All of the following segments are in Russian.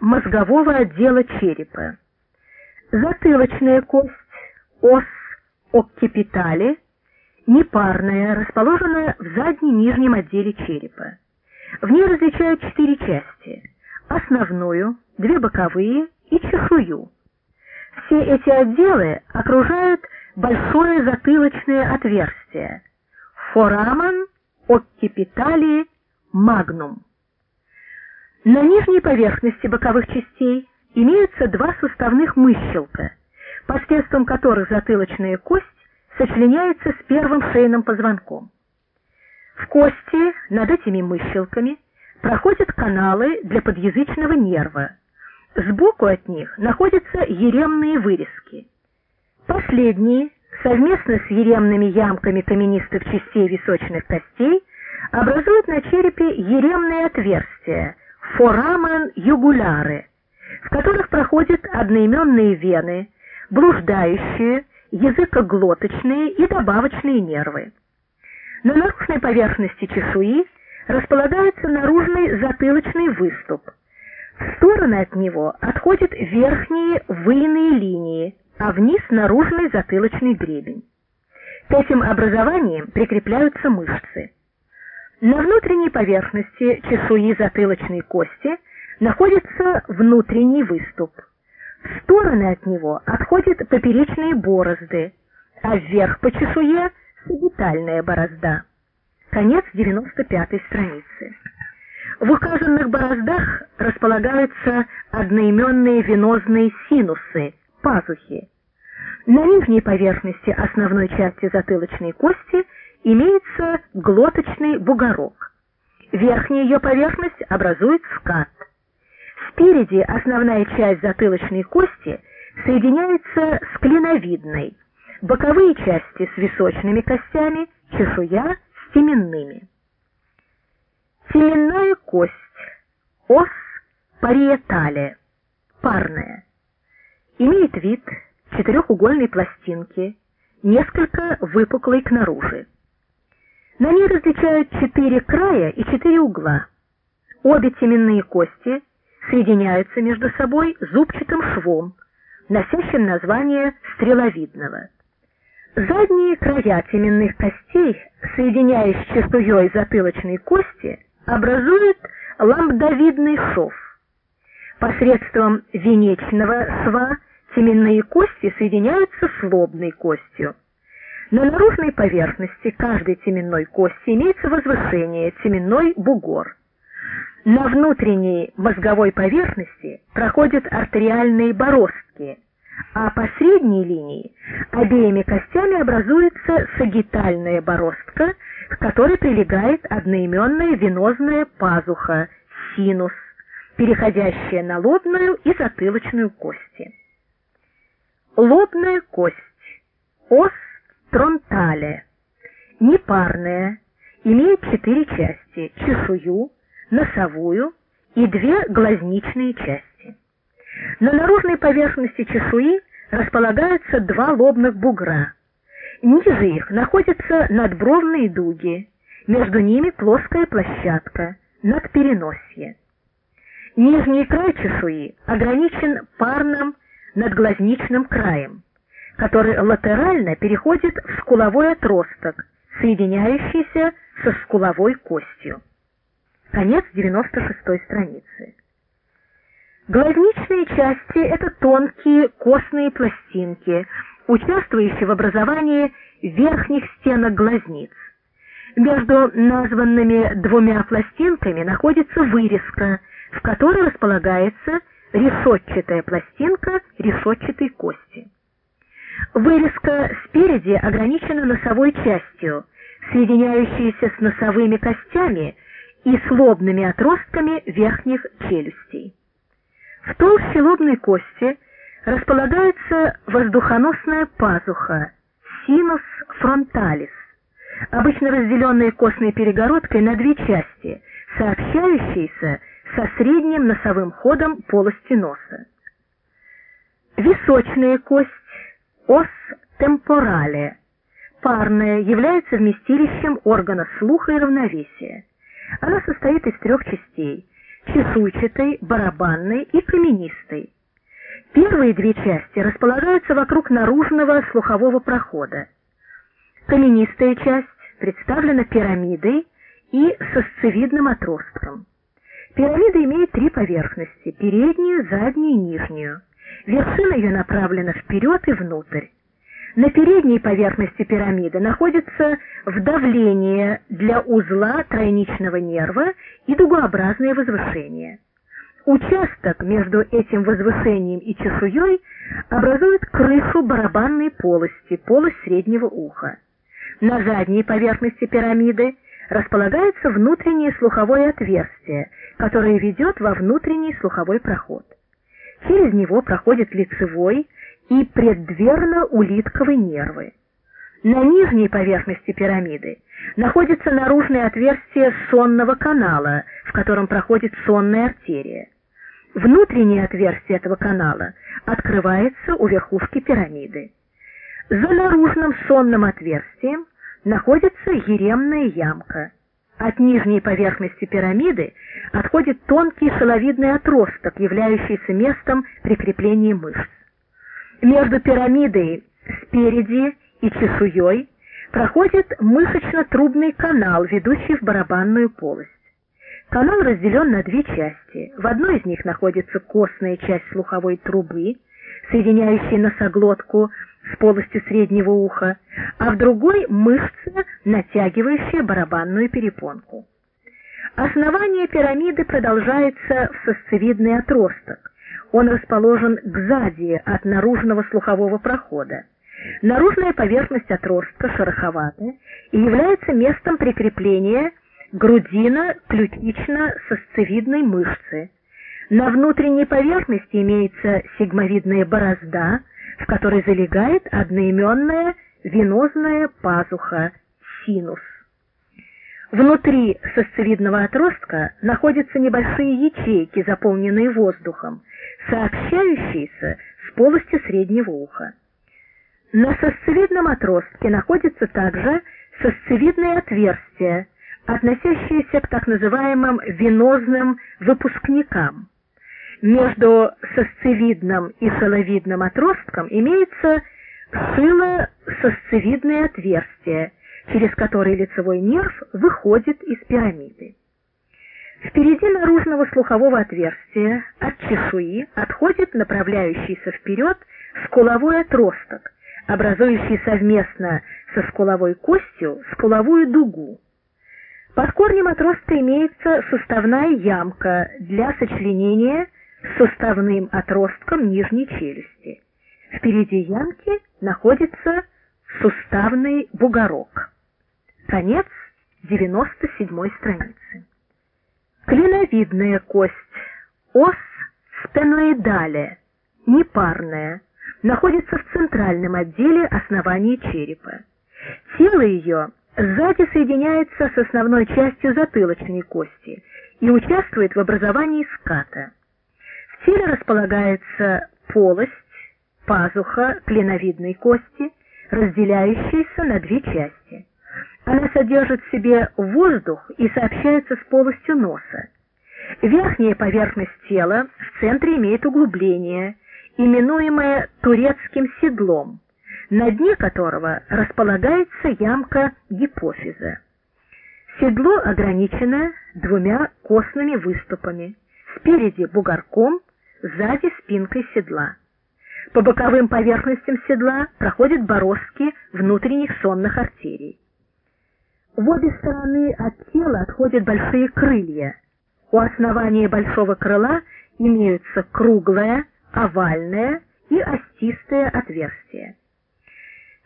мозгового отдела черепа. Затылочная кость, ос оккипитали, непарная, расположенная в заднем нижнем отделе черепа. В ней различают четыре части – основную, две боковые и чешую. Все эти отделы окружают большое затылочное отверстие – фораман оккипитали магнум. На нижней поверхности боковых частей имеются два суставных мыщелка, посредством которых затылочная кость сочленяется с первым шейным позвонком. В кости над этими мыщелками проходят каналы для подъязычного нерва. Сбоку от них находятся еремные вырезки. Последние, совместно с еремными ямками каменистых частей височных костей, образуют на черепе еремные отверстия – форамен югуляры, в которых проходят одноименные вены, блуждающие, языкоглоточные и добавочные нервы. На наружной поверхности чешуи располагается наружный затылочный выступ. В стороны от него отходят верхние выйные линии, а вниз наружный затылочный гребень. К этим образованиям прикрепляются мышцы. На внутренней поверхности чешуи затылочной кости находится внутренний выступ. В стороны от него отходят поперечные борозды, а вверх по чешуе – сагитальная борозда. Конец 95 страницы. В указанных бороздах располагаются одноименные венозные синусы, пазухи. На нижней поверхности основной части затылочной кости – имеется глоточный бугорок. Верхняя ее поверхность образует скат. Спереди основная часть затылочной кости соединяется с клиновидной, боковые части с височными костями, чешуя с теменными. Теменная кость, ос париетале, парная, имеет вид четырехугольной пластинки, несколько выпуклой к наружи. На ней различают четыре края и четыре угла. Обе теменные кости соединяются между собой зубчатым швом, носящим название стреловидного. Задние края теменных костей, соединяясь с чешуей затылочной кости, образуют ламбдовидный шов. Посредством венечного шва теменные кости соединяются с лобной костью. На наружной поверхности каждой теменной кости имеется возвышение, теменной бугор. На внутренней мозговой поверхности проходят артериальные бороздки, а по средней линии обеими костями образуется сагитальная бороздка, к которой прилегает одноименная венозная пазуха, синус, переходящая на лобную и затылочную кости. Лобная кость, ос Тронтале. Непарная, имеет четыре части – чешую, носовую и две глазничные части. На наружной поверхности чешуи располагаются два лобных бугра. Ниже их находятся надбровные дуги, между ними плоская площадка, надпереносье. Нижний край чешуи ограничен парным надглазничным краем который латерально переходит в скуловой отросток, соединяющийся со скуловой костью. Конец 96 страницы. Глазничные части – это тонкие костные пластинки, участвующие в образовании верхних стенок глазниц. Между названными двумя пластинками находится вырезка, в которой располагается решетчатая пластинка решетчатой кости. Вырезка спереди ограничена носовой частью, соединяющейся с носовыми костями и с лобными отростками верхних челюстей. В толще лобной кости располагается воздухоносная пазуха, синус фронталис, обычно разделенная костной перегородкой на две части, сообщающиеся со средним носовым ходом полости носа. Височная кость Ос темпорале. Парная является вместилищем органа слуха и равновесия. Она состоит из трех частей. чешуйчатой, барабанной и каменистой. Первые две части располагаются вокруг наружного слухового прохода. Каменистая часть представлена пирамидой и сосцевидным отростком. Пирамида имеет три поверхности – переднюю, заднюю и нижнюю. Вершина ее направлена вперед и внутрь. На передней поверхности пирамиды находится вдавление для узла тройничного нерва и дугообразное возвышение. Участок между этим возвышением и чешуей образует крышу барабанной полости, полость среднего уха. На задней поверхности пирамиды располагается внутреннее слуховое отверстие, которое ведет во внутренний слуховой проход. Через него проходит лицевой и преддверно-улитковые нервы. На нижней поверхности пирамиды находится наружное отверстие сонного канала, в котором проходит сонная артерия. Внутреннее отверстие этого канала открывается у верхушки пирамиды. За наружным сонным отверстием находится еремная ямка. От нижней поверхности пирамиды отходит тонкий шеловидный отросток, являющийся местом прикрепления мышц. Между пирамидой спереди и чешуей проходит мышечно-трубный канал, ведущий в барабанную полость. Канал разделен на две части. В одной из них находится костная часть слуховой трубы, соединяющая носоглотку с полостью среднего уха, а в другой мышца, натягивающая барабанную перепонку. Основание пирамиды продолжается в сосцевидный отросток. Он расположен сзади от наружного слухового прохода. Наружная поверхность отростка шероховатая и является местом прикрепления грудино-ключично-сосцевидной мышцы. На внутренней поверхности имеется сигмовидная борозда, в которой залегает одноименная венозная пазуха синус. Внутри сосцевидного отростка находятся небольшие ячейки, заполненные воздухом, сообщающиеся с полостью среднего уха. На сосцевидном отростке находится также сосцевидное отверстие, относящееся к так называемым венозным выпускникам. Между сосцевидным и шеловидным отростком имеется шило-сосцевидное отверстие, через которое лицевой нерв выходит из пирамиды. Впереди наружного слухового отверстия от чешуи отходит направляющийся вперед скуловой отросток, образующий совместно со скуловой костью скуловую дугу. Под корнем отростка имеется суставная ямка для сочленения с суставным отростком нижней челюсти. Впереди ямки находится суставный бугорок. Конец 97 страницы. Клиновидная кость, ос стеноидале, непарная, находится в центральном отделе основания черепа. Тело ее сзади соединяется с основной частью затылочной кости и участвует в образовании ската. В теле располагается полость, пазуха клиновидной кости, разделяющаяся на две части. Она содержит в себе воздух и сообщается с полостью носа. Верхняя поверхность тела в центре имеет углубление, именуемое турецким седлом, на дне которого располагается ямка гипофиза. Седло ограничено двумя костными выступами, спереди бугорком, сзади спинкой седла. По боковым поверхностям седла проходят бороздки внутренних сонных артерий. В обе стороны от тела отходят большие крылья. У основания большого крыла имеются круглое, овальное и остистое отверстие.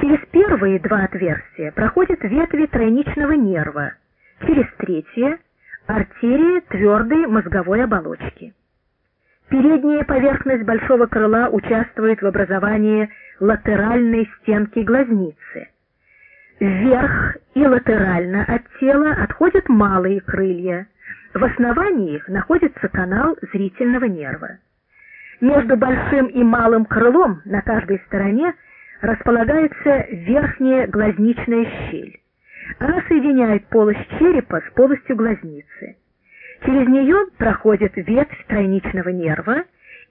Через первые два отверстия проходят ветви тройничного нерва, через третье – артерии твердой мозговой оболочки. Передняя поверхность большого крыла участвует в образовании латеральной стенки глазницы – Вверх и латерально от тела отходят малые крылья. В основании их находится канал зрительного нерва. Между большим и малым крылом на каждой стороне располагается верхняя глазничная щель. Она соединяет полость черепа с полостью глазницы. Через нее проходит ветвь тройничного нерва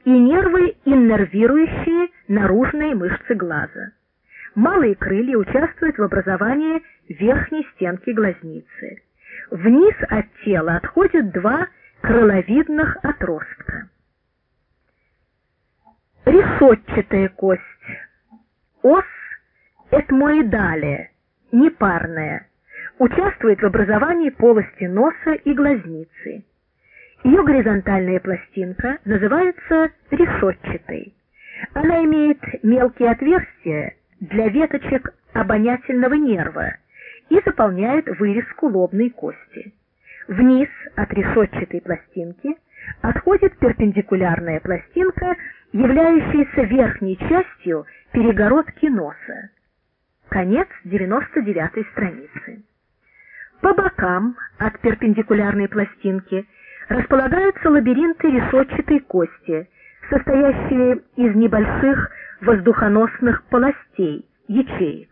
и нервы, иннервирующие наружные мышцы глаза. Малые крылья участвуют в образовании верхней стенки глазницы. Вниз от тела отходят два крыловидных отростка. Решетчатая кость. Ос этмоидалия, непарная, участвует в образовании полости носа и глазницы. Ее горизонтальная пластинка называется решетчатой. Она имеет мелкие отверстия для веточек обонятельного нерва и заполняет вырезку лобной кости. Вниз от решетчатой пластинки отходит перпендикулярная пластинка, являющаяся верхней частью перегородки носа. Конец 99 страницы. По бокам от перпендикулярной пластинки располагаются лабиринты решетчатой кости, состоящие из небольших воздухоносных полостей, ячеек.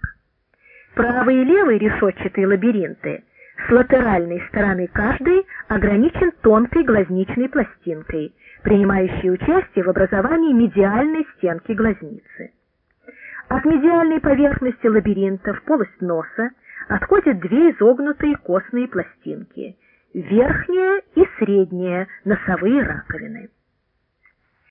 Правый и левый решетчатые лабиринты с латеральной стороны каждой ограничен тонкой глазничной пластинкой, принимающей участие в образовании медиальной стенки глазницы. От медиальной поверхности лабиринта в полость носа отходят две изогнутые костные пластинки – верхняя и средняя носовые раковины.